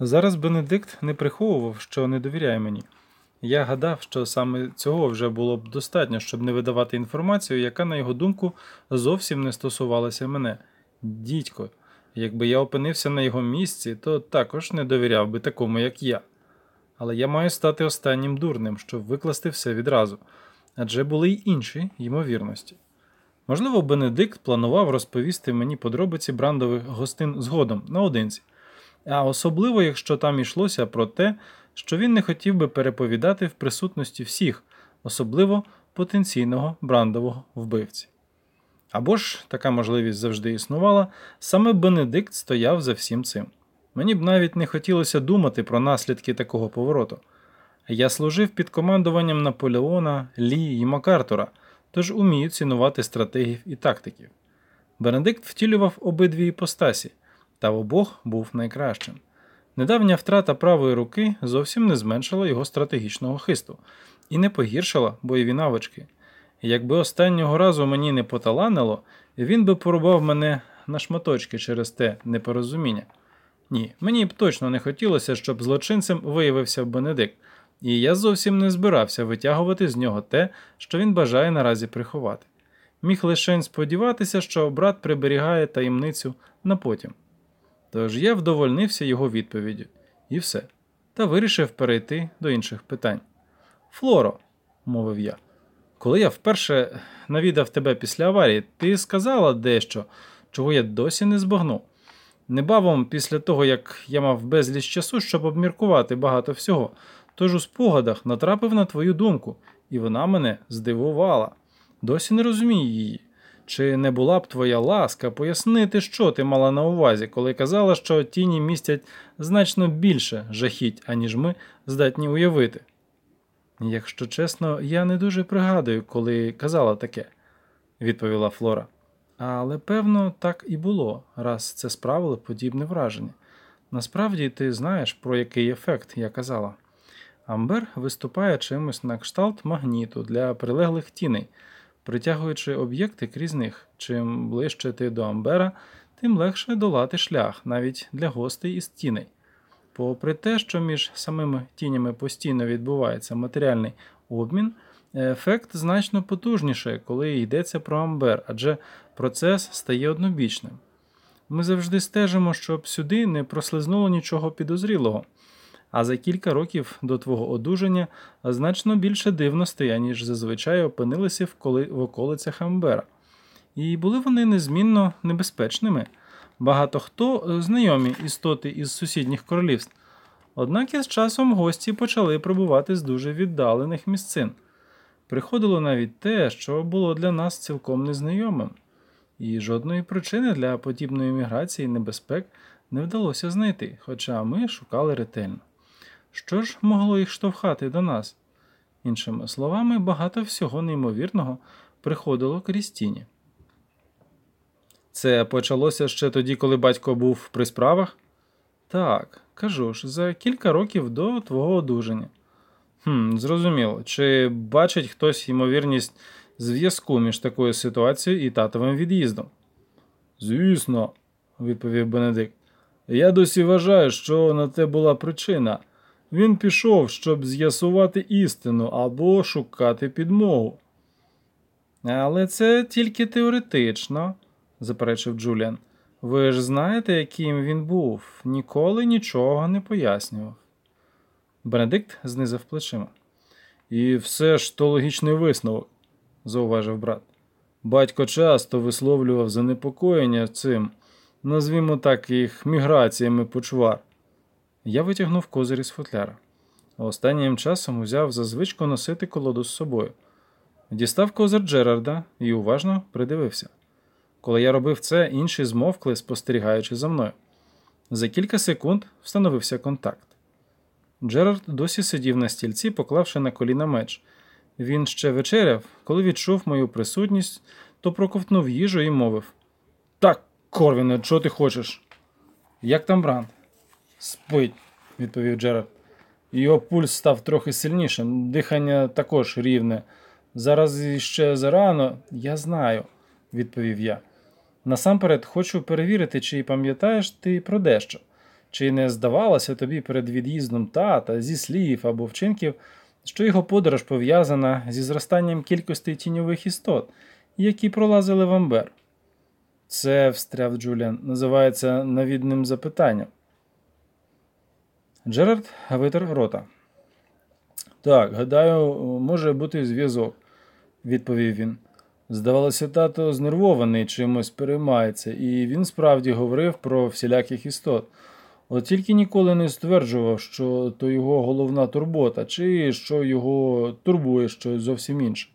Зараз Бенедикт не приховував, що не довіряє мені. Я гадав, що саме цього вже було б достатньо, щоб не видавати інформацію, яка, на його думку, зовсім не стосувалася мене. Дідько, якби я опинився на його місці, то також не довіряв би такому, як я. Але я маю стати останнім дурним, щоб викласти все відразу, адже були й інші ймовірності. Можливо, Бенедикт планував розповісти мені подробиці брандових гостин згодом наодинці, а особливо, якщо там йшлося про те, що він не хотів би переповідати в присутності всіх, особливо потенційного брандового вбивці. Або ж така можливість завжди існувала, саме Бенедикт стояв за всім цим. Мені б навіть не хотілося думати про наслідки такого повороту. Я служив під командуванням Наполеона, Лі і Макартура, тож умію цінувати стратегів і тактиків. Бенедикт втілював обидві іпостасі, та в обох був найкращим. Недавня втрата правої руки зовсім не зменшила його стратегічного хисту і не погіршила бойові навички. Якби останнього разу мені не поталанило, він би порубав мене на шматочки через те непорозуміння. Ні, мені б точно не хотілося, щоб злочинцем виявився Бенедикт, і я зовсім не збирався витягувати з нього те, що він бажає наразі приховати. Міг лишень сподіватися, що брат приберігає таємницю на потім. Тож я вдовольнився його відповіддю, і все, та вирішив перейти до інших питань. Флоро, мовив я, коли я вперше навідав тебе після аварії, ти сказала дещо, чого я досі не збагнув. Небавом, після того, як я мав безліч часу, щоб обміркувати багато всього, тож у спогадах натрапив на твою думку, і вона мене здивувала. Досі не розумію її. Чи не була б твоя ласка пояснити, що ти мала на увазі, коли казала, що тіні містять значно більше жахіть, аніж ми здатні уявити? Якщо чесно, я не дуже пригадую, коли казала таке, відповіла Флора. Але певно, так і було, раз це справило подібне враження. Насправді ти знаєш, про який ефект я казала. Амбер виступає чимось на кшталт магніту для прилеглих тіней, притягуючи об'єкти крізь них. Чим ближче ти до Амбера, тим легше долати шлях навіть для гостей із тіней. Попри те, що між самими тінями постійно відбувається матеріальний обмін, ефект значно потужніше, коли йдеться про Амбер, адже процес стає однобічним. Ми завжди стежимо, щоб сюди не прослизнуло нічого підозрілого, а за кілька років до твого одужання значно більше дивностей, аніж зазвичай опинилися в околицях Амбера. І були вони незмінно небезпечними. Багато хто е, знайомі істоти із сусідніх королівств. Однак із часом гості почали прибувати з дуже віддалених місцин. Приходило навіть те, що було для нас цілком незнайомим, і жодної причини для подібної міграції небезпек не вдалося знайти, хоча ми шукали ретельно. Що ж могло їх штовхати до нас? Іншими словами, багато всього неймовірного приходило крізь тіні. Це почалося ще тоді, коли батько був при справах? Так, кажу ж, за кілька років до твого одужання. Хм, Зрозуміло. Чи бачить хтось ймовірність зв'язку між такою ситуацією і татовим від'їздом? Звісно, відповів Бенедикт. Я досі вважаю, що на те була причина. Він пішов, щоб з'ясувати істину або шукати підмогу. Але це тільки теоретично, заперечив Джуліан. Ви ж знаєте, яким він був, ніколи нічого не пояснював. Бенедикт знизив плечима. І все ж то логічний висновок, зауважив брат. Батько часто висловлював занепокоєння цим, назвімо так, їх міграціями почвар. Я витягнув козир із футляра. Останнім часом узяв за звичку носити колоду з собою. Дістав козир Джерарда і уважно придивився. Коли я робив це, інші змовкли, спостерігаючи за мною. За кілька секунд встановився контакт. Джерард досі сидів на стільці, поклавши на коліна меч. Він ще вечеряв, коли відчув мою присутність, то проковтнув їжу і мовив: Так, Корвіне, що ти хочеш? Як там Бранд? Спить, відповів Джерард. Його пульс став трохи сильнішим, дихання також рівне. Зараз іще зарано, я знаю, відповів я. Насамперед хочу перевірити, чи пам'ятаєш ти про дещо. Чи не здавалося тобі перед від'їздом тата зі слів або вчинків, що його подорож пов'язана зі зростанням кількості тіньових істот, які пролазили в Амбер? Це, встряв Джуліан, називається навідним запитанням. Джерард витер рота. Так, гадаю, може бути зв'язок, відповів він. Здавалося, тато знервований чимось переймається, і він справді говорив про всіляких істот. От тільки ніколи не стверджував, що то його головна турбота, чи що його турбує щось зовсім інше.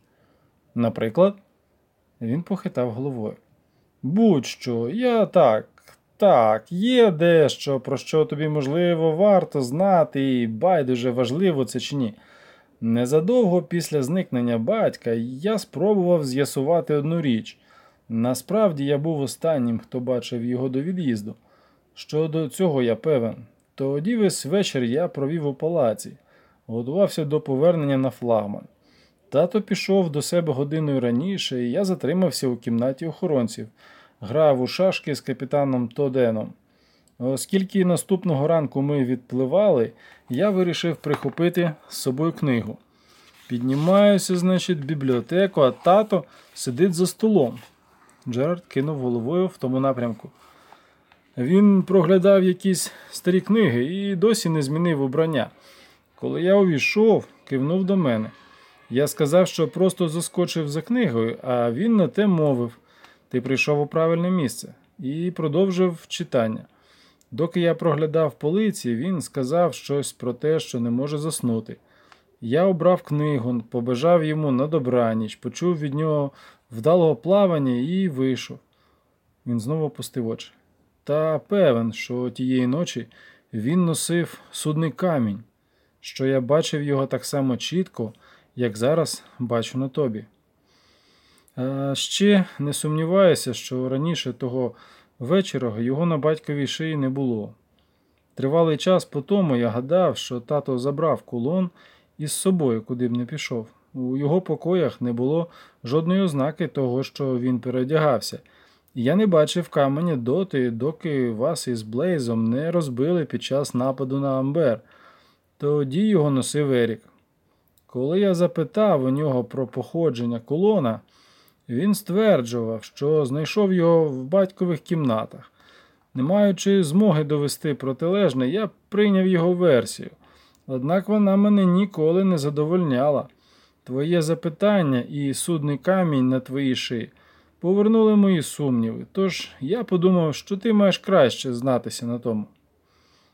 Наприклад, він похитав головою. Будь-що, я так, так, є дещо, про що тобі, можливо, варто знати, і байдуже важливо це чи ні. Незадовго після зникнення батька я спробував з'ясувати одну річ. Насправді я був останнім, хто бачив його до від'їзду. Щодо цього я певен. Тоді весь вечір я провів у палаці, готувався до повернення на флагман. Тато пішов до себе годиною раніше, і я затримався у кімнаті охоронців, грав у шашки з капітаном Тоденом. Оскільки наступного ранку ми відпливали, я вирішив прихопити з собою книгу. Піднімаюся, значить, в бібліотеку, а тато сидить за столом. Джерард кинув головою в тому напрямку. Він проглядав якісь старі книги і досі не змінив убрання. Коли я увійшов, кивнув до мене. Я сказав, що просто заскочив за книгою, а він на те мовив ти прийшов у правильне місце і продовжив читання. Доки я проглядав полиці, він сказав щось про те, що не може заснути. Я обрав книгу, побажав йому на добраніч, почув від нього вдалого плавання і вийшов. Він знову опустив очі. Та певен, що тієї ночі він носив судний камінь, що я бачив його так само чітко, як зараз бачу на тобі. А ще не сумніваюся, що раніше того вечора його на батьковій шиї не було. Тривалий час по тому я гадав, що тато забрав кулон із собою, куди б не пішов. У його покоях не було жодної ознаки того, що він переодягався, я не бачив каменя доти, доки вас із Блейзом не розбили під час нападу на Амбер. Тоді його носив Ерік. Коли я запитав у нього про походження колона, він стверджував, що знайшов його в батькових кімнатах. Не маючи змоги довести протилежне, я прийняв його версію. Однак вона мене ніколи не задовольняла. Твоє запитання і судний камінь на твоїй шиї повернули мої сумніви, тож я подумав, що ти маєш краще знатися на тому.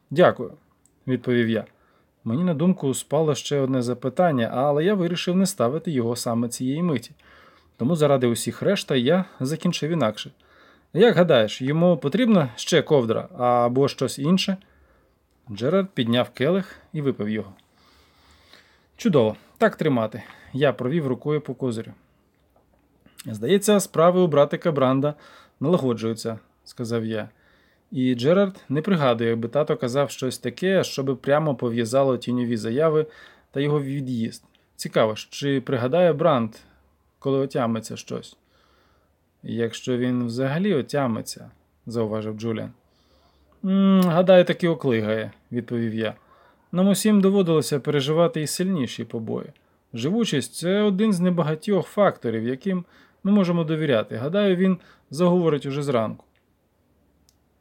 Дякую, відповів я. Мені на думку спало ще одне запитання, але я вирішив не ставити його саме цієї миті. Тому заради усіх решта я закінчив інакше. Як гадаєш, йому потрібна ще ковдра або щось інше? Джерард підняв келих і випив його. Чудово, так тримати. Я провів рукою по козирю. Здається, справи у братика Бранда налагоджуються, сказав я. І Джерард не пригадує, якби тато казав щось таке, щоб прямо пов'язало тіньові заяви та його від'їзд. Цікаво, чи пригадає Бранд, коли отямиться щось? Якщо він взагалі отямиться, зауважив Джуліан. «М, Гадаю, таки оклигає, відповів я. Нам усім доводилося переживати і сильніші побої. Живучість це один з небагатьох факторів, яким ми можемо довіряти. Гадаю, він заговорить уже зранку.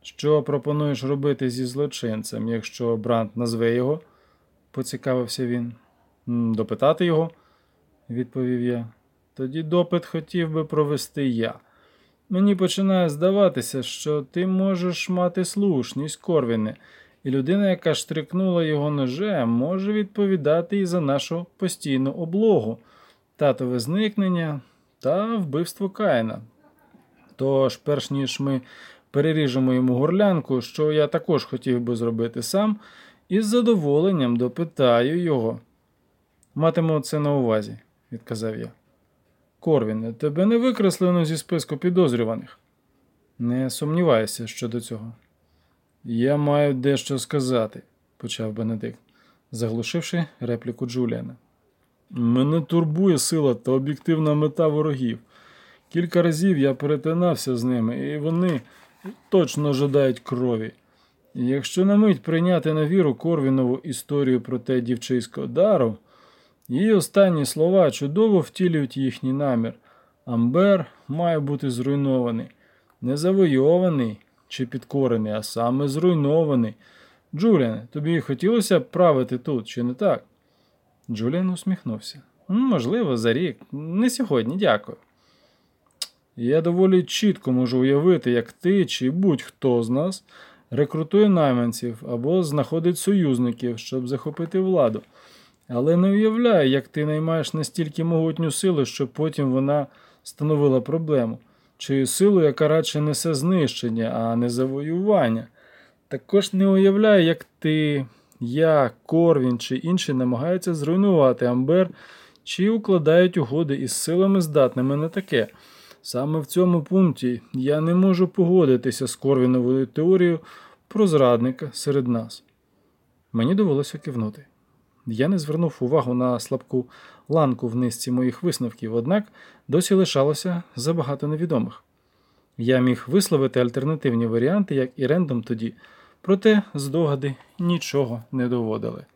Що пропонуєш робити зі злочинцем, якщо Бранд назве його? поцікавився він. Допитати його, відповів я. Тоді допит хотів би провести я. Мені починає здаватися, що ти можеш мати слушність, Корвіне, і людина, яка штрикнула його ножем, може відповідати і за нашу постійну облогу, татове зникнення та вбивство Каїна. Тож, перш ніж ми переріжемо йому горлянку, що я також хотів би зробити сам, із задоволенням допитаю його. Матиму це на увазі, відказав я. Корвіне, тебе не викреслено зі списку підозрюваних. Не сумніваюся щодо цього. Я маю дещо сказати, почав Бенедикт, заглушивши репліку Джуліана. Мене турбує сила та об'єктивна мета ворогів. Кілька разів я перетинався з ними, і вони точно жадають крові. Якщо на мить прийняти на віру Корвінову історію про те дівчисько дару, її останні слова чудово втілюють їхній намір. Амбер має бути зруйнований, не завойований чи підкорений, а саме зруйнований. Джуліане, тобі хотілося б правити тут, чи не так? Джуліан усміхнувся. Можливо, за рік. Не сьогодні, дякую. Я доволі чітко можу уявити, як ти чи будь-хто з нас рекрутує найманців або знаходить союзників, щоб захопити владу. Але не уявляю, як ти наймаєш настільки могутню силу, щоб потім вона становила проблему, чи силу, яка радше несе знищення, а не завоювання. Також не уявляю, як ти, я, Корвін чи інші намагаються зруйнувати Амбер чи укладають угоди із силами здатними на таке. Саме в цьому пункті я не можу погодитися з Корвіновою теорією про зрадника серед нас. Мені довелося кивнути. Я не звернув увагу на слабку ланку в низці моїх висновків, однак досі лишалося забагато невідомих. Я міг висловити альтернативні варіанти, як і рендом тоді, проте здогади нічого не доводили.